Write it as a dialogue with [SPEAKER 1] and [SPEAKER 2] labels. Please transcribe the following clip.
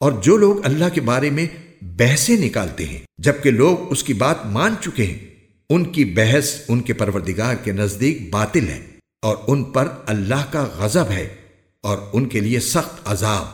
[SPEAKER 1] اور جو لوگ اللہ کے بارے میں بحثیں نکالتے ہیں، جبکہ لوگ اس کی بات مان چکے ہیں، ان کی بحث ان کے پروردگار کے نزدیک باطل ہے اور ان پر اللہ کا غضب ہے اور ان کے لیے سخت عذاب۔